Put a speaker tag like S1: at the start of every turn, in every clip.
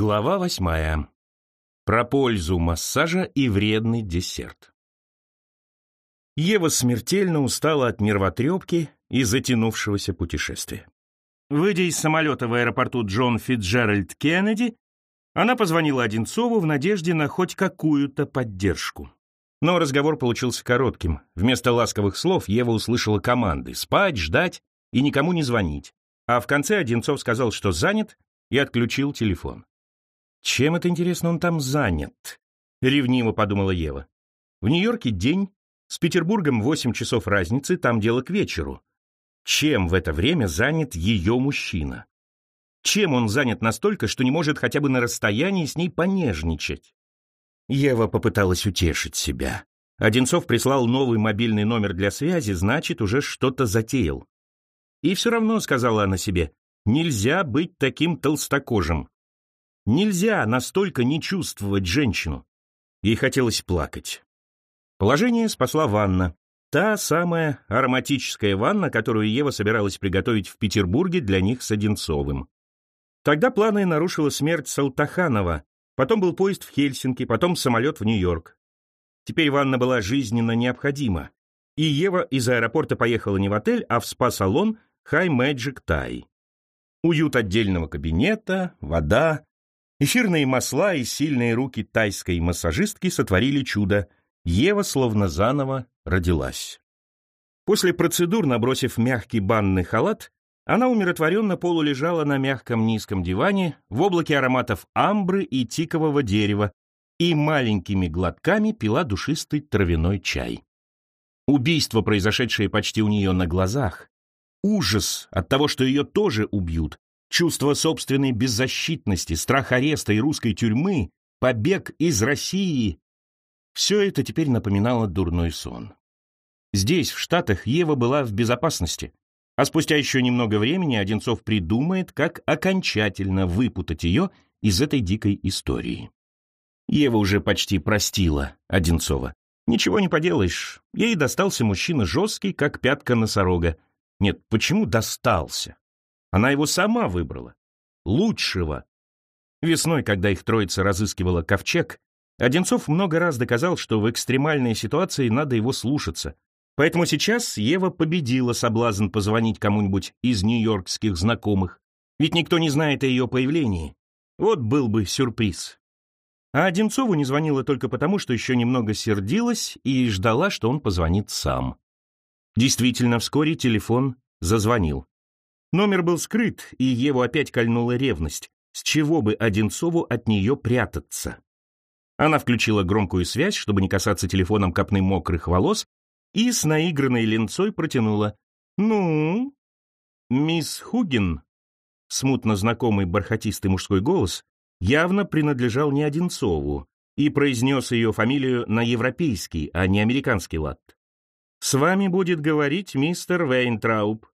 S1: Глава восьмая. Про пользу массажа и вредный десерт. Ева смертельно устала от нервотрепки и затянувшегося путешествия. Выйдя из самолета в аэропорту Джон Фитджеральд Кеннеди, она позвонила Одинцову в надежде на хоть какую-то поддержку. Но разговор получился коротким. Вместо ласковых слов Ева услышала команды «спать», «ждать» и никому не звонить. А в конце Одинцов сказал, что занят, и отключил телефон. Чем это, интересно, он там занят? Ревниво подумала Ева. В Нью-Йорке день, с Петербургом восемь часов разницы, там дело к вечеру. Чем в это время занят ее мужчина? Чем он занят настолько, что не может хотя бы на расстоянии с ней понежничать? Ева попыталась утешить себя. Одинцов прислал новый мобильный номер для связи, значит, уже что-то затеял. И все равно, сказала она себе, нельзя быть таким толстокожим. Нельзя настолько не чувствовать женщину. Ей хотелось плакать. Положение спасла ванна. Та самая ароматическая ванна, которую Ева собиралась приготовить в Петербурге для них с Одинцовым. Тогда планы нарушила смерть Салтаханова, потом был поезд в Хельсинки, потом самолет в Нью-Йорк. Теперь ванна была жизненно необходима, и Ева из аэропорта поехала не в отель, а в спа-салон High Magic Thai. Уют отдельного кабинета, вода, Эфирные масла и сильные руки тайской массажистки сотворили чудо. Ева словно заново родилась. После процедур, набросив мягкий банный халат, она умиротворенно полулежала на мягком низком диване в облаке ароматов амбры и тикового дерева и маленькими глотками пила душистый травяной чай. Убийство, произошедшее почти у нее на глазах, ужас от того, что ее тоже убьют, Чувство собственной беззащитности, страх ареста и русской тюрьмы, побег из России — все это теперь напоминало дурной сон. Здесь, в Штатах, Ева была в безопасности, а спустя еще немного времени Одинцов придумает, как окончательно выпутать ее из этой дикой истории. Ева уже почти простила Одинцова. Ничего не поделаешь, ей достался мужчина жесткий, как пятка носорога. Нет, почему достался? Она его сама выбрала. Лучшего. Весной, когда их троица разыскивала ковчег, Одинцов много раз доказал, что в экстремальной ситуации надо его слушаться. Поэтому сейчас Ева победила соблазн позвонить кому-нибудь из нью-йоркских знакомых. Ведь никто не знает о ее появлении. Вот был бы сюрприз. А Одинцову не звонила только потому, что еще немного сердилась и ждала, что он позвонит сам. Действительно, вскоре телефон зазвонил. Номер был скрыт, и Еву опять кольнула ревность. С чего бы Одинцову от нее прятаться? Она включила громкую связь, чтобы не касаться телефоном копны мокрых волос, и с наигранной ленцой протянула. «Ну?» «Мисс Хугин?» Смутно знакомый бархатистый мужской голос явно принадлежал не Одинцову и произнес ее фамилию на европейский, а не американский лад. «С вами будет говорить мистер Вейнтрауб».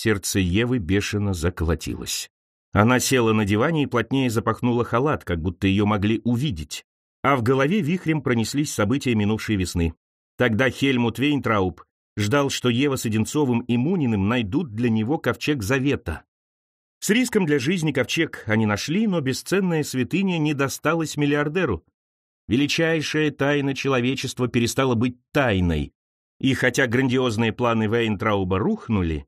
S1: Сердце Евы бешено заколотилось. Она села на диване и плотнее запахнула халат, как будто ее могли увидеть. А в голове вихрем пронеслись события минувшей весны. Тогда Хельмут Вейнтрауб ждал, что Ева с Одинцовым и Муниным найдут для него ковчег завета. С риском для жизни ковчег они нашли, но бесценная святыня не досталась миллиардеру. Величайшая тайна человечества перестала быть тайной. И хотя грандиозные планы Вейнтрауба рухнули,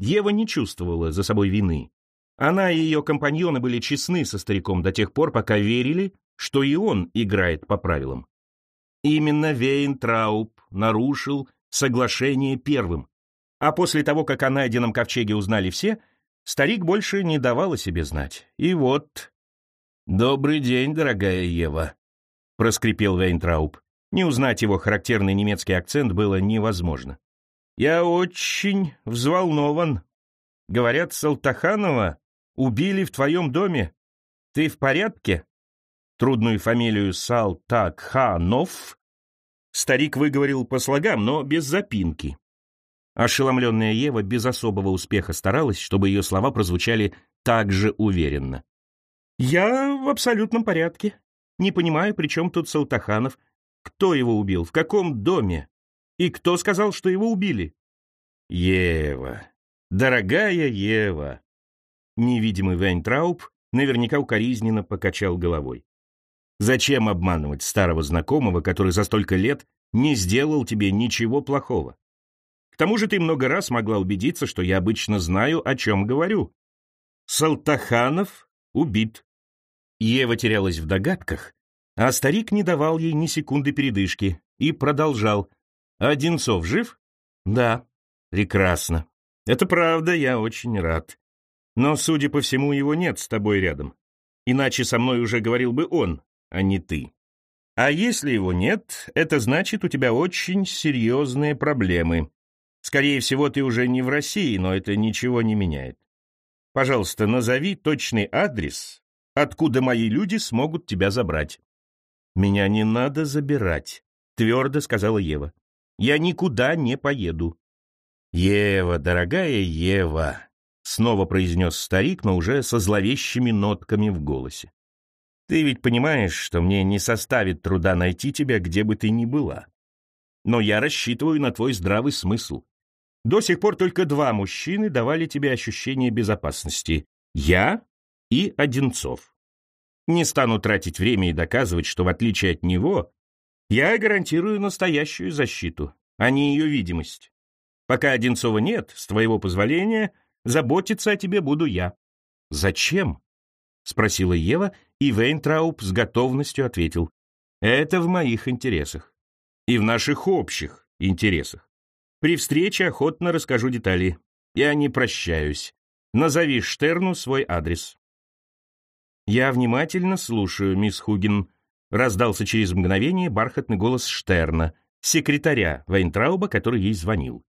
S1: Ева не чувствовала за собой вины. Она и ее компаньоны были честны со стариком до тех пор, пока верили, что и он играет по правилам. Именно Вейнтрауб нарушил соглашение первым. А после того, как о найденном ковчеге узнали все, старик больше не давал о себе знать. И вот... «Добрый день, дорогая Ева», — проскрипел Вейнтрауб. Не узнать его характерный немецкий акцент было невозможно. Я очень взволнован. Говорят, Салтаханова убили в твоем доме. Ты в порядке? Трудную фамилию Салтакханов старик выговорил по слогам, но без запинки. Ошеломленная Ева без особого успеха старалась, чтобы ее слова прозвучали так же уверенно. «Я в абсолютном порядке. Не понимаю, при чем тут Салтаханов. Кто его убил? В каком доме? И кто сказал, что его убили? Ева, дорогая Ева. Невидимый Вейнтрауб наверняка укоризненно покачал головой. Зачем обманывать старого знакомого, который за столько лет не сделал тебе ничего плохого? К тому же ты много раз могла убедиться, что я обычно знаю, о чем говорю. Салтаханов убит. Ева терялась в догадках, а старик не давал ей ни секунды передышки и продолжал. «Одинцов жив?» «Да». «Прекрасно. Это правда, я очень рад. Но, судя по всему, его нет с тобой рядом. Иначе со мной уже говорил бы он, а не ты. А если его нет, это значит, у тебя очень серьезные проблемы. Скорее всего, ты уже не в России, но это ничего не меняет. Пожалуйста, назови точный адрес, откуда мои люди смогут тебя забрать. «Меня не надо забирать», — твердо сказала Ева. «Я никуда не поеду». «Ева, дорогая Ева», — снова произнес старик, но уже со зловещими нотками в голосе. «Ты ведь понимаешь, что мне не составит труда найти тебя, где бы ты ни была. Но я рассчитываю на твой здравый смысл. До сих пор только два мужчины давали тебе ощущение безопасности — я и Одинцов. Не стану тратить время и доказывать, что в отличие от него, я гарантирую настоящую защиту, а не ее видимость. Пока Одинцова нет, с твоего позволения, заботиться о тебе буду я. Зачем? Спросила Ева, и Вейнтрауб с готовностью ответил. Это в моих интересах. И в наших общих интересах. При встрече охотно расскажу детали. Я не прощаюсь. Назови Штерну свой адрес. «Я внимательно слушаю, мисс Хугин», — раздался через мгновение бархатный голос Штерна, секретаря Вайнтрауба, который ей звонил.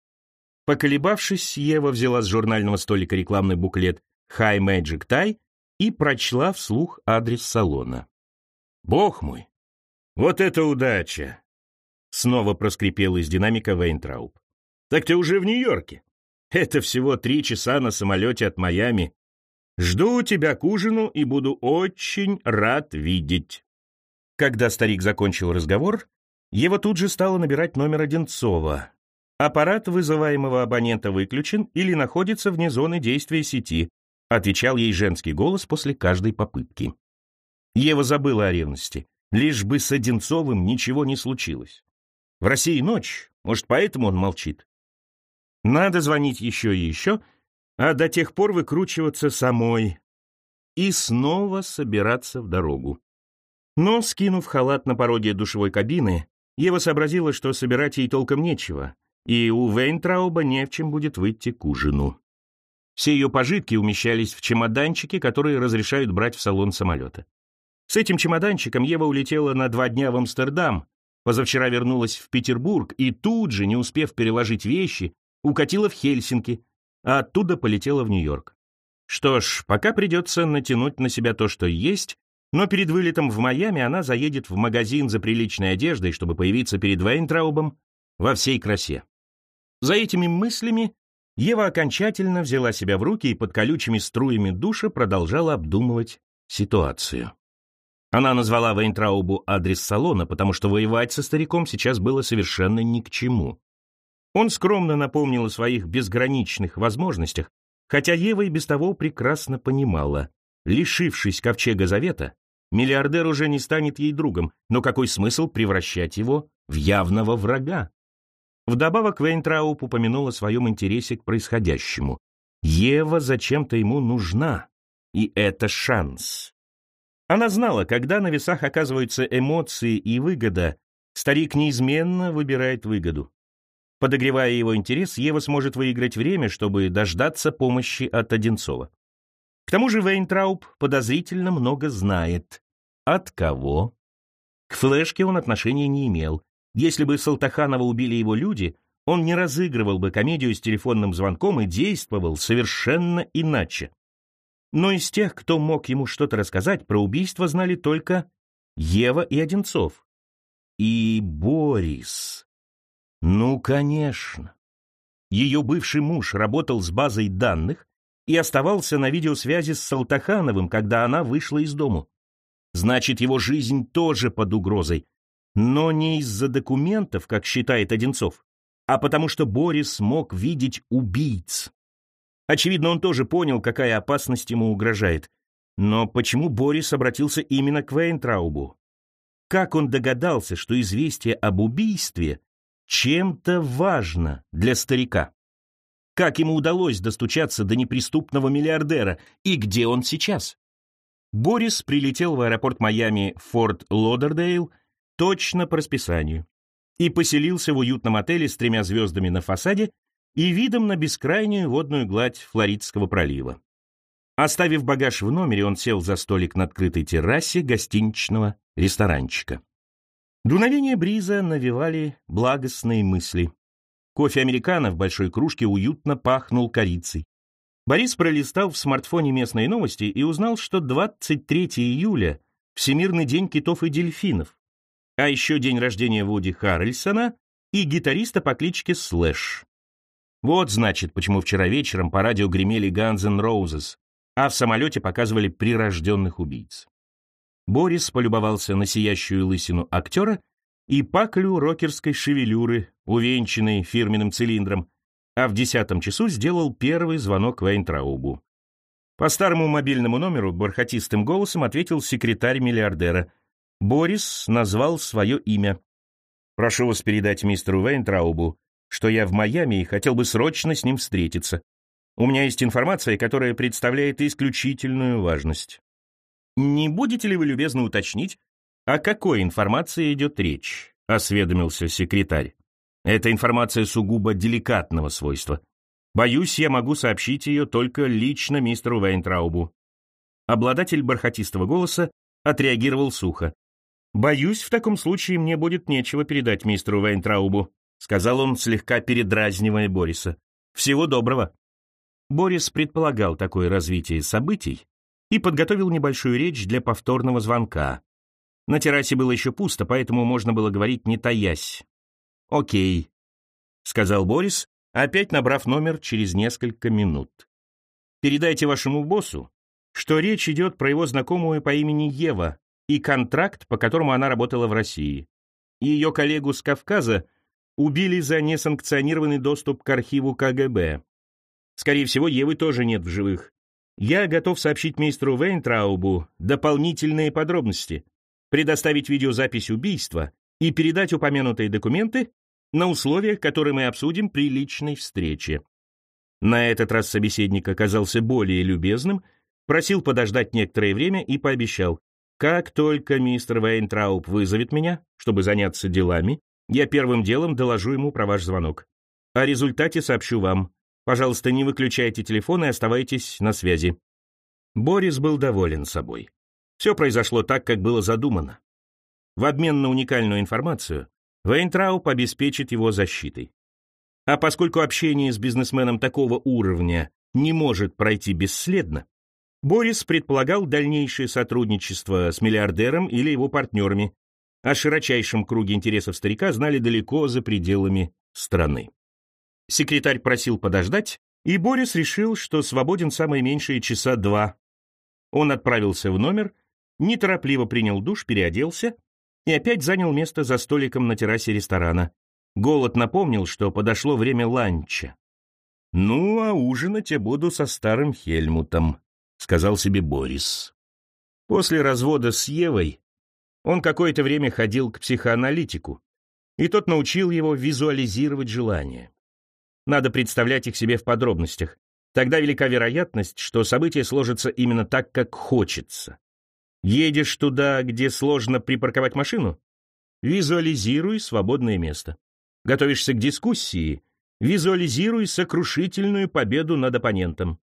S1: Поколебавшись, Ева взяла с журнального столика рекламный буклет «High Magic Tie» и прочла вслух адрес салона. «Бог мой! Вот это удача!» Снова проскрипел из динамика Вейнтрауб. «Так ты уже в Нью-Йорке? Это всего три часа на самолете от Майами. Жду тебя к ужину и буду очень рад видеть». Когда старик закончил разговор, Ева тут же стала набирать номер Одинцова. Аппарат вызываемого абонента выключен или находится вне зоны действия сети, отвечал ей женский голос после каждой попытки. Ева забыла о ревности. Лишь бы с Одинцовым ничего не случилось. В России ночь, может, поэтому он молчит. Надо звонить еще и еще — а до тех пор выкручиваться самой и снова собираться в дорогу. Но, скинув халат на пороге душевой кабины, Ева сообразила, что собирать ей толком нечего, и у Вейнтрауба не в чем будет выйти к ужину. Все ее пожитки умещались в чемоданчике, которые разрешают брать в салон самолета. С этим чемоданчиком Ева улетела на два дня в Амстердам, позавчера вернулась в Петербург и тут же, не успев переложить вещи, укатила в Хельсинки, а оттуда полетела в Нью-Йорк. Что ж, пока придется натянуть на себя то, что есть, но перед вылетом в Майами она заедет в магазин за приличной одеждой, чтобы появиться перед Вейнтраубом во всей красе. За этими мыслями Ева окончательно взяла себя в руки и под колючими струями душа продолжала обдумывать ситуацию. Она назвала Вейнтраубу адрес салона, потому что воевать со стариком сейчас было совершенно ни к чему. Он скромно напомнил о своих безграничных возможностях, хотя Ева и без того прекрасно понимала, лишившись ковчега завета, миллиардер уже не станет ей другом, но какой смысл превращать его в явного врага? Вдобавок Вейнтрауп упомянул о своем интересе к происходящему. Ева зачем-то ему нужна, и это шанс. Она знала, когда на весах оказываются эмоции и выгода, старик неизменно выбирает выгоду. Подогревая его интерес, Ева сможет выиграть время, чтобы дождаться помощи от Одинцова. К тому же Вейнтрауб подозрительно много знает. От кого? К флешке он отношения не имел. Если бы Салтаханова убили его люди, он не разыгрывал бы комедию с телефонным звонком и действовал совершенно иначе. Но из тех, кто мог ему что-то рассказать, про убийство знали только Ева и Одинцов. И Борис. Ну, конечно. Ее бывший муж работал с базой данных и оставался на видеосвязи с Салтахановым, когда она вышла из дому. Значит, его жизнь тоже под угрозой. Но не из-за документов, как считает Одинцов, а потому что Борис мог видеть убийц. Очевидно, он тоже понял, какая опасность ему угрожает. Но почему Борис обратился именно к Вейнтраубу? Как он догадался, что известие об убийстве чем-то важно для старика? Как ему удалось достучаться до неприступного миллиардера и где он сейчас? Борис прилетел в аэропорт Майами Форт Лодердейл точно по расписанию и поселился в уютном отеле с тремя звездами на фасаде и видом на бескрайнюю водную гладь Флоридского пролива. Оставив багаж в номере, он сел за столик на открытой террасе гостиничного ресторанчика. Дуновение бриза навевали благостные мысли. Кофе американо в большой кружке уютно пахнул корицей. Борис пролистал в смартфоне местные новости и узнал, что 23 июля — Всемирный день китов и дельфинов, а еще день рождения Вуди Харрельсона и гитариста по кличке Слэш. Вот, значит, почему вчера вечером по радио гремели Guns N' Roses, а в самолете показывали прирожденных убийц. Борис полюбовался на сиящую лысину актера и паклю рокерской шевелюры, увенчанной фирменным цилиндром, а в десятом часу сделал первый звонок Вейнтраубу. По старому мобильному номеру бархатистым голосом ответил секретарь миллиардера. Борис назвал свое имя. «Прошу вас передать мистеру Вейнтраубу, что я в Майами и хотел бы срочно с ним встретиться. У меня есть информация, которая представляет исключительную важность. Не будете ли вы любезно уточнить, «О какой информации идет речь?» — осведомился секретарь. «Это информация сугубо деликатного свойства. Боюсь, я могу сообщить ее только лично мистеру Вейнтраубу». Обладатель бархатистого голоса отреагировал сухо. «Боюсь, в таком случае мне будет нечего передать мистеру Вейнтраубу», сказал он, слегка передразнивая Бориса. «Всего доброго». Борис предполагал такое развитие событий и подготовил небольшую речь для повторного звонка, на террасе было еще пусто, поэтому можно было говорить не таясь. «Окей», — сказал Борис, опять набрав номер через несколько минут. «Передайте вашему боссу, что речь идет про его знакомую по имени Ева и контракт, по которому она работала в России. Ее коллегу с Кавказа убили за несанкционированный доступ к архиву КГБ. Скорее всего, Евы тоже нет в живых. Я готов сообщить мистеру Вейнтраубу дополнительные подробности предоставить видеозапись убийства и передать упомянутые документы на условиях, которые мы обсудим при личной встрече. На этот раз собеседник оказался более любезным, просил подождать некоторое время и пообещал, как только мистер Вейнтрауб вызовет меня, чтобы заняться делами, я первым делом доложу ему про ваш звонок. О результате сообщу вам. Пожалуйста, не выключайте телефон и оставайтесь на связи. Борис был доволен собой. Все произошло так, как было задумано. В обмен на уникальную информацию Вейнтрауп обеспечит его защитой. А поскольку общение с бизнесменом такого уровня не может пройти бесследно, Борис предполагал дальнейшее сотрудничество с миллиардером или его партнерами, о широчайшем круге интересов старика знали далеко за пределами страны. Секретарь просил подождать, и Борис решил, что свободен самые меньшие часа два. Он отправился в номер неторопливо принял душ, переоделся и опять занял место за столиком на террасе ресторана. Голод напомнил, что подошло время ланча. «Ну, а ужинать я буду со старым Хельмутом», — сказал себе Борис. После развода с Евой он какое-то время ходил к психоаналитику, и тот научил его визуализировать желания. Надо представлять их себе в подробностях. Тогда велика вероятность, что события сложатся именно так, как хочется. Едешь туда, где сложно припарковать машину? Визуализируй свободное место. Готовишься к дискуссии? Визуализируй сокрушительную победу над оппонентом.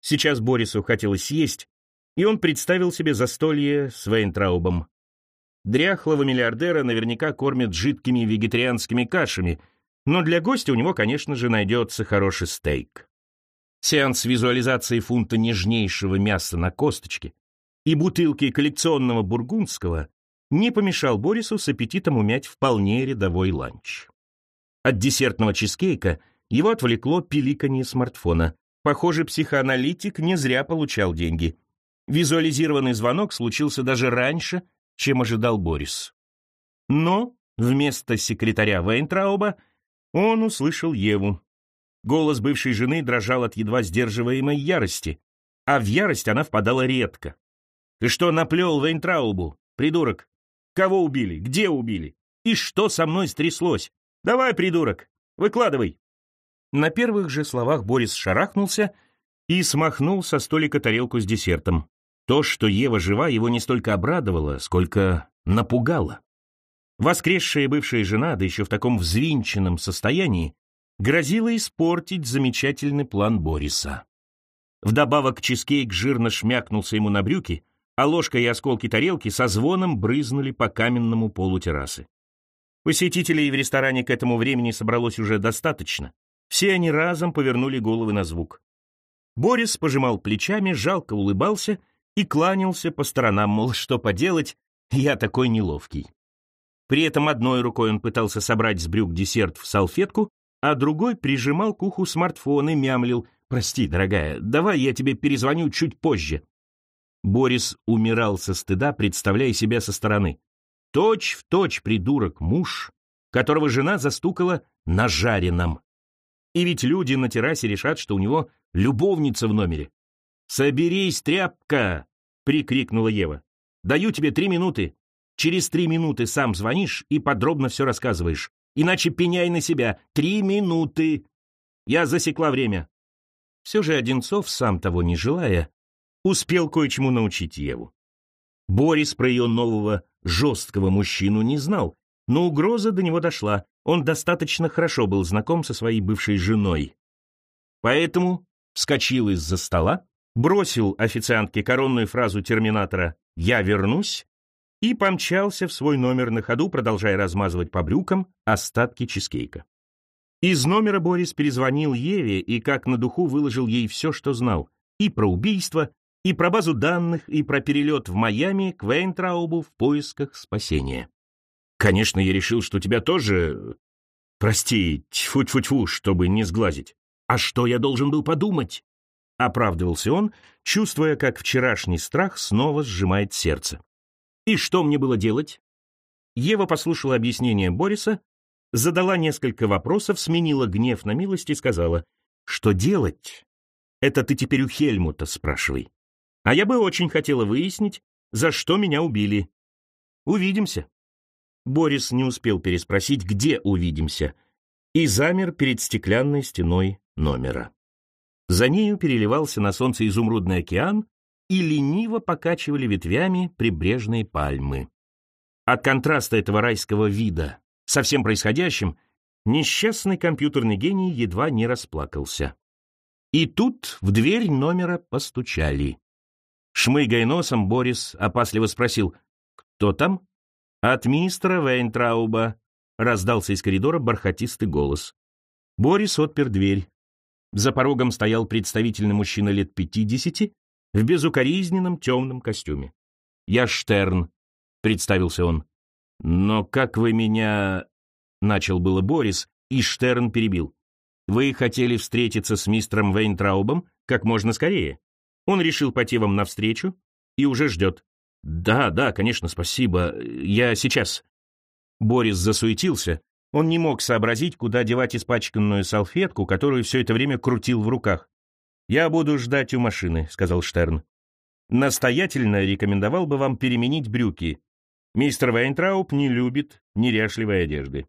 S1: Сейчас Борису хотелось есть, и он представил себе застолье с Вейнтраубом. Дряхлого миллиардера наверняка кормят жидкими вегетарианскими кашами, но для гостя у него, конечно же, найдется хороший стейк. Сеанс визуализации фунта нежнейшего мяса на косточке и бутылки коллекционного бургундского не помешал Борису с аппетитом умять вполне рядовой ланч. От десертного чизкейка его отвлекло пиликанье смартфона. Похоже, психоаналитик не зря получал деньги. Визуализированный звонок случился даже раньше, чем ожидал Борис. Но вместо секретаря Вейнтрауба он услышал Еву. Голос бывшей жены дрожал от едва сдерживаемой ярости. а в ярость она впадала редко. «Ты что наплел Вейнтраубу, придурок? Кого убили? Где убили? И что со мной стряслось? Давай, придурок, выкладывай!» На первых же словах Борис шарахнулся и смахнул со столика тарелку с десертом. То, что Ева жива, его не столько обрадовало, сколько напугало. Воскресшая бывшая жена, да еще в таком взвинченном состоянии, грозила испортить замечательный план Бориса. Вдобавок чизкейк жирно шмякнулся ему на брюки, а ложка и осколки тарелки со звоном брызнули по каменному полу террасы. Посетителей в ресторане к этому времени собралось уже достаточно. Все они разом повернули головы на звук. Борис пожимал плечами, жалко улыбался и кланялся по сторонам, мол, что поделать, я такой неловкий. При этом одной рукой он пытался собрать с брюк десерт в салфетку, а другой прижимал к уху смартфон и мямлил «Прости, дорогая, давай я тебе перезвоню чуть позже». Борис умирал со стыда, представляя себя со стороны. Точь в точь придурок муж, которого жена застукала на жареном. И ведь люди на террасе решат, что у него любовница в номере. «Соберись, тряпка!» — прикрикнула Ева. «Даю тебе три минуты. Через три минуты сам звонишь и подробно все рассказываешь. Иначе пеняй на себя. Три минуты. Я засекла время. Все же Одинцов, сам того не желая, успел кое-чему научить Еву. Борис про ее нового жесткого мужчину не знал, но угроза до него дошла. Он достаточно хорошо был знаком со своей бывшей женой. Поэтому вскочил из-за стола, бросил официантке коронную фразу терминатора «Я вернусь» и помчался в свой номер на ходу, продолжая размазывать по брюкам остатки чизкейка. Из номера Борис перезвонил Еве и как на духу выложил ей все, что знал. И про убийство, и про базу данных, и про перелет в Майами к Вейнтраубу в поисках спасения. «Конечно, я решил, что тебя тоже... Прости, тьфу-тьфу-тьфу, чтобы не сглазить. А что я должен был подумать?» Оправдывался он, чувствуя, как вчерашний страх снова сжимает сердце. И что мне было делать? Ева послушала объяснение Бориса, задала несколько вопросов, сменила гнев на милость и сказала, что делать? Это ты теперь у Хельмута спрашивай. А я бы очень хотела выяснить, за что меня убили. Увидимся. Борис не успел переспросить, где увидимся, и замер перед стеклянной стеной номера. За нею переливался на солнце изумрудный океан, и лениво покачивали ветвями прибрежные пальмы. От контраста этого райского вида со всем происходящим несчастный компьютерный гений едва не расплакался. И тут в дверь номера постучали. Шмыгая носом, Борис опасливо спросил, «Кто там?» «От мистера Вейнтрауба», — раздался из коридора бархатистый голос. Борис отпер дверь. За порогом стоял представительный мужчина лет пятидесяти в безукоризненном темном костюме. «Я Штерн», — представился он. «Но как вы меня...» — начал было Борис, и Штерн перебил. «Вы хотели встретиться с мистером Вейнтраубом как можно скорее. Он решил пойти вам навстречу и уже ждет». «Да, да, конечно, спасибо. Я сейчас». Борис засуетился. Он не мог сообразить, куда девать испачканную салфетку, которую все это время крутил в руках. «Я буду ждать у машины», — сказал Штерн. «Настоятельно рекомендовал бы вам переменить брюки. Мистер Вайнтрауб не любит неряшливой одежды».